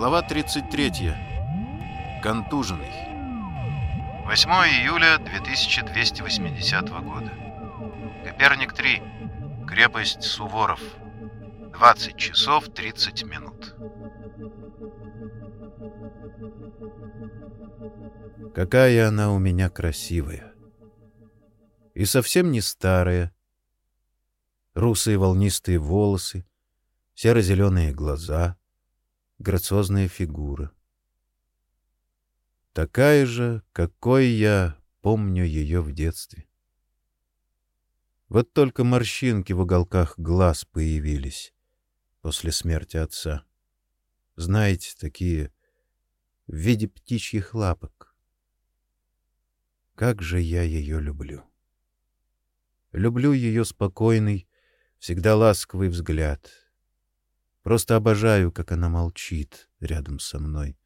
Глава 33. Контуженный. 8 июля 2280 года. Коперник 3. Крепость Суворов. 20 часов 30 минут. Какая она у меня красивая. И совсем не старая. Русые волнистые волосы, серо-зеленые глаза, грациозная фигура. Такая же, какой я помню ее в детстве. Вот только морщинки в уголках глаз появились после смерти отца. Знаете, такие в виде птичьих лапок. Как же я ее люблю! Люблю ее спокойный, всегда ласковый взгляд. Просто обожаю, как она молчит рядом со мной.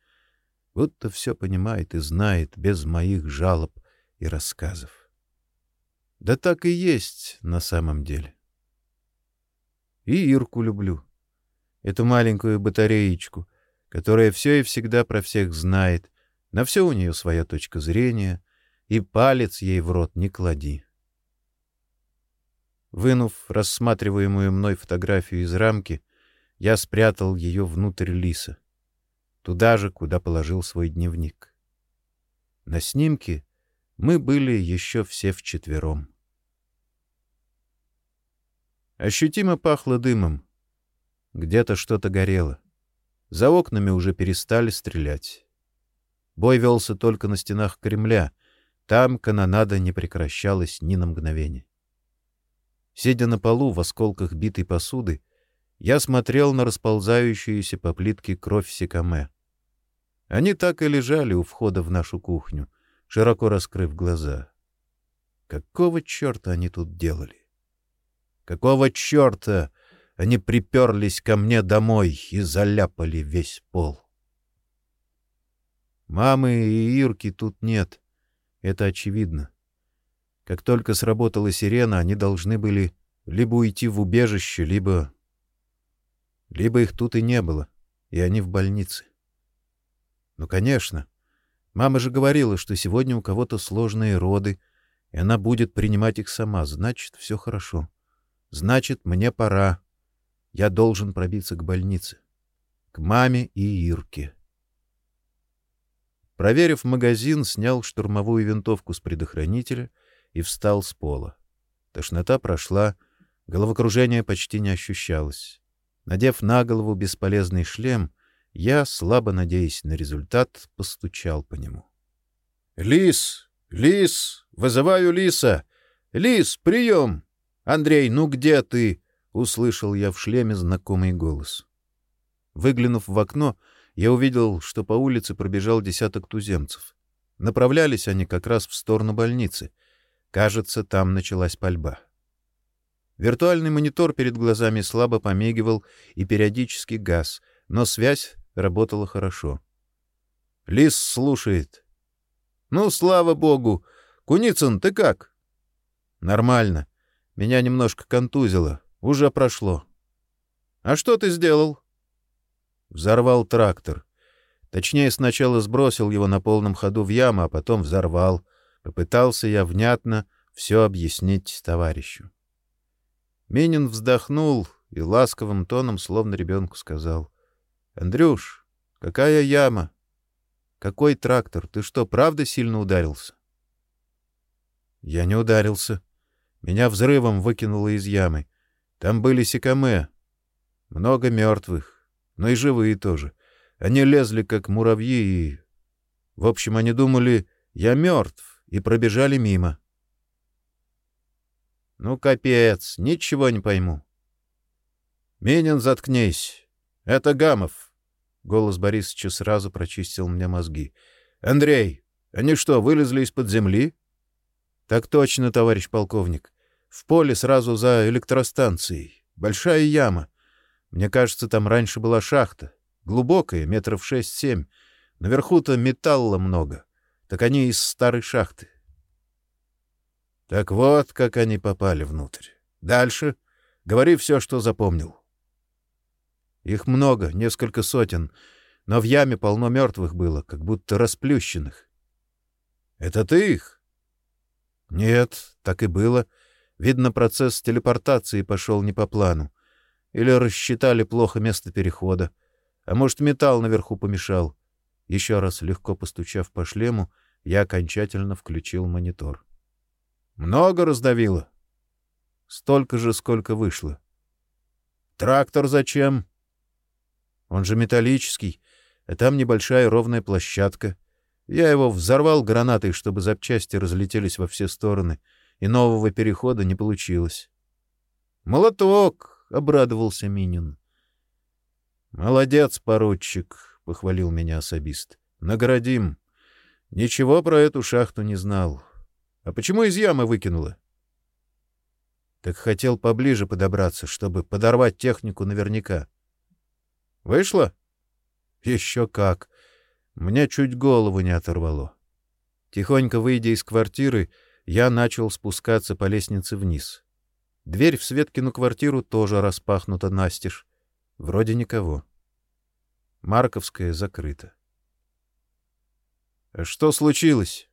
Будто все понимает и знает без моих жалоб и рассказов. Да так и есть на самом деле. И Ирку люблю. Эту маленькую батареечку, которая все и всегда про всех знает, на все у нее своя точка зрения, и палец ей в рот не клади. Вынув рассматриваемую мной фотографию из рамки, я спрятал ее внутрь лиса, туда же, куда положил свой дневник. На снимке мы были еще все вчетвером. Ощутимо пахло дымом. Где-то что-то горело. За окнами уже перестали стрелять. Бой велся только на стенах Кремля. Там канонада не прекращалась ни на мгновение. Сидя на полу в осколках битой посуды, я смотрел на расползающуюся по плитке кровь секаме. Они так и лежали у входа в нашу кухню, широко раскрыв глаза. Какого черта они тут делали? Какого черта они приперлись ко мне домой и заляпали весь пол? Мамы и Ирки тут нет. Это очевидно. Как только сработала сирена, они должны были либо уйти в убежище, либо... Либо их тут и не было, и они в больнице. Ну, конечно. Мама же говорила, что сегодня у кого-то сложные роды, и она будет принимать их сама. Значит, все хорошо. Значит, мне пора. Я должен пробиться к больнице. К маме и Ирке. Проверив магазин, снял штурмовую винтовку с предохранителя — и встал с пола. Тошнота прошла, головокружение почти не ощущалось. Надев на голову бесполезный шлем, я, слабо надеясь на результат, постучал по нему. — Лис! Лис! Вызываю Лиса! Лис, прием! Андрей, ну где ты? — услышал я в шлеме знакомый голос. Выглянув в окно, я увидел, что по улице пробежал десяток туземцев. Направлялись они как раз в сторону больницы — Кажется, там началась пальба. Виртуальный монитор перед глазами слабо помигивал и периодически газ, но связь работала хорошо. Лис слушает. «Ну, слава богу! Куницын, ты как?» «Нормально. Меня немножко контузило. Уже прошло». «А что ты сделал?» Взорвал трактор. Точнее, сначала сбросил его на полном ходу в яму, а потом взорвал. Попытался я внятно все объяснить товарищу. Минин вздохнул и ласковым тоном, словно ребенку, сказал. — Андрюш, какая яма? Какой трактор? Ты что, правда сильно ударился? Я не ударился. Меня взрывом выкинуло из ямы. Там были секаме. Много мертвых, но и живые тоже. Они лезли, как муравьи, и... В общем, они думали, я мертв и пробежали мимо. Ну, капец, ничего не пойму. Минин, заткнись. Это Гамов. Голос Борисовича сразу прочистил мне мозги. Андрей, они что, вылезли из-под земли? Так точно, товарищ полковник. В поле сразу за электростанцией. Большая яма. Мне кажется, там раньше была шахта. Глубокая, метров шесть-семь. Наверху-то металла много так они из старой шахты. Так вот, как они попали внутрь. Дальше. Говори все, что запомнил. Их много, несколько сотен. но в яме полно мертвых было, как будто расплющенных. — Это ты их? — Нет, так и было. Видно, процесс телепортации пошел не по плану. Или рассчитали плохо место перехода. А может, металл наверху помешал. Еще раз легко постучав по шлему, я окончательно включил монитор. — Много раздавило? — Столько же, сколько вышло. — Трактор зачем? — Он же металлический, а там небольшая ровная площадка. Я его взорвал гранатой, чтобы запчасти разлетелись во все стороны, и нового перехода не получилось. — Молоток! — обрадовался Минин. — Молодец, поручик, — похвалил меня особист. — Наградим. Ничего про эту шахту не знал. А почему из ямы выкинула? — Так хотел поближе подобраться, чтобы подорвать технику наверняка. — Вышло? — Еще как. Мне чуть голову не оторвало. Тихонько выйдя из квартиры, я начал спускаться по лестнице вниз. Дверь в Светкину квартиру тоже распахнута настежь. Вроде никого. Марковская закрыта. — Что случилось?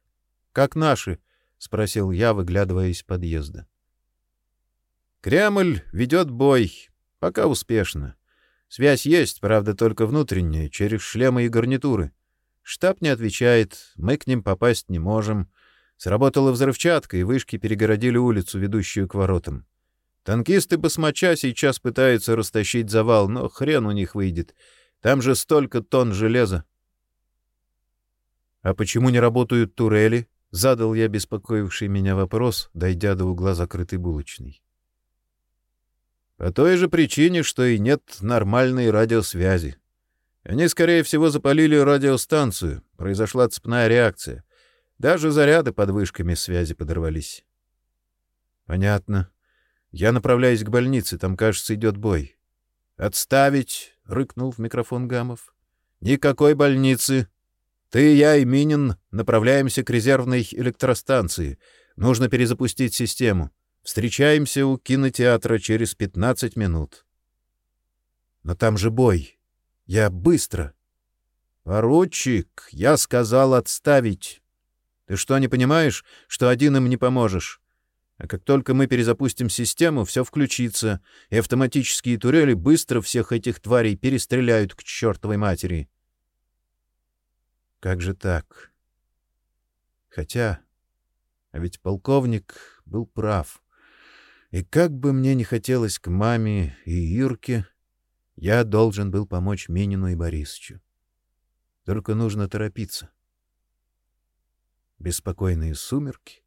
Как наши? — спросил я, выглядывая из подъезда. — Кремль ведет бой. Пока успешно. Связь есть, правда, только внутренняя, через шлемы и гарнитуры. Штаб не отвечает, мы к ним попасть не можем. Сработала взрывчатка, и вышки перегородили улицу, ведущую к воротам. Танкисты басмача сейчас пытаются растащить завал, но хрен у них выйдет. Там же столько тонн железа. — А почему не работают турели? — задал я беспокоивший меня вопрос, дойдя до угла закрытой булочной. — По той же причине, что и нет нормальной радиосвязи. Они, скорее всего, запалили радиостанцию. Произошла цепная реакция. Даже заряды под вышками связи подорвались. — Понятно. Я направляюсь к больнице, там, кажется, идет бой. — Отставить! — рыкнул в микрофон Гамов. — Никакой больницы! Ты, я и Минин направляемся к резервной электростанции. Нужно перезапустить систему. Встречаемся у кинотеатра через 15 минут. — Но там же бой. Я быстро. Поручик, я сказал отставить. Ты что, не понимаешь, что один им не поможешь? А как только мы перезапустим систему, все включится, и автоматические турели быстро всех этих тварей перестреляют к чертовой матери. Как же так? Хотя... А ведь полковник был прав. И как бы мне не хотелось к маме и Ирке, я должен был помочь Минину и Борисовичу. Только нужно торопиться. Беспокойные сумерки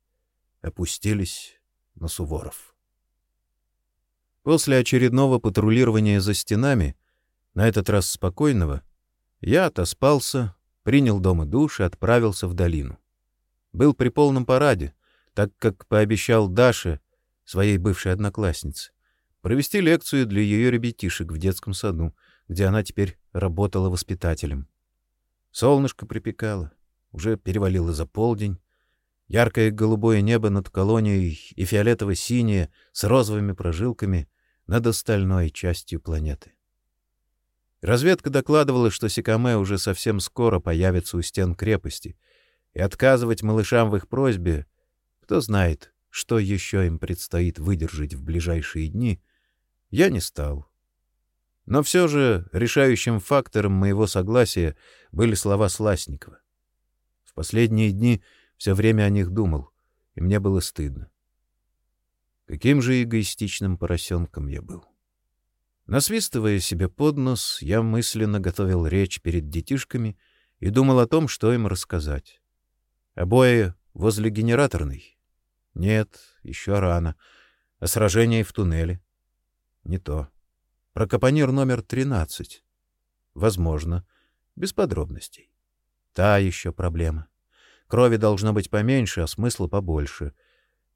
опустились на Суворов. После очередного патрулирования за стенами, на этот раз спокойного, я отоспался, принял дома душ и отправился в долину. Был при полном параде, так как пообещал Даше, своей бывшей однокласснице, провести лекцию для ее ребятишек в детском саду, где она теперь работала воспитателем. Солнышко припекало, уже перевалило за полдень. Яркое голубое небо над колонией и фиолетово-синее с розовыми прожилками над остальной частью планеты. Разведка докладывала, что Сикаме уже совсем скоро появится у стен крепости, и отказывать малышам в их просьбе, кто знает, что еще им предстоит выдержать в ближайшие дни — я не стал. Но все же решающим фактором моего согласия были слова Сласникова. В последние дни все время о них думал, и мне было стыдно. Каким же эгоистичным поросенком я был. Насвистывая себе под нос, я мысленно готовил речь перед детишками и думал о том, что им рассказать. Обои возле генераторной? Нет, еще рано. О сражении в туннеле? Не то. Про капонир номер 13. Возможно. Без подробностей. Та еще проблема. Крови должно быть поменьше, а смысла побольше.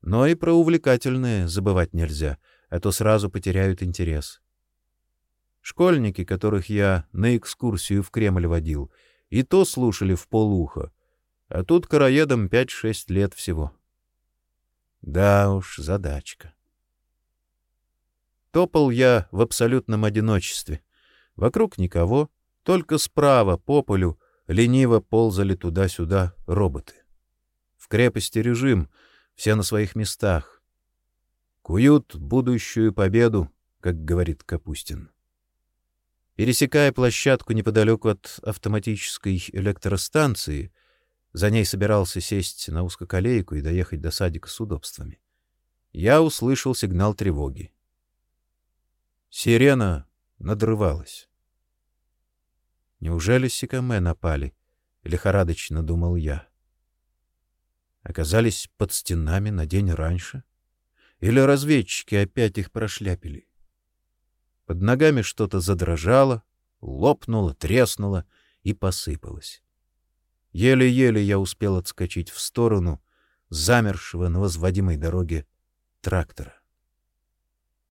Но и про увлекательное забывать нельзя, а то сразу потеряют интерес. Школьники, которых я на экскурсию в Кремль водил, и то слушали в полуха, а тут караедам 5-6 лет всего. Да уж, задачка. Топал я в абсолютном одиночестве. Вокруг никого, Только справа по полю лениво ползали туда-сюда роботы. В крепости режим, все на своих местах. Куют будущую победу, как говорит Капустин. Пересекая площадку неподалеку от автоматической электростанции, за ней собирался сесть на узкоколейку и доехать до садика с удобствами. Я услышал сигнал тревоги. Сирена надрывалась. Неужели Сикаме напали? Лихорадочно думал я. Оказались под стенами на день раньше? Или разведчики опять их прошляпили? Под ногами что-то задрожало, лопнуло, треснуло и посыпалось. Еле-еле я успел отскочить в сторону замершего на возводимой дороге трактора.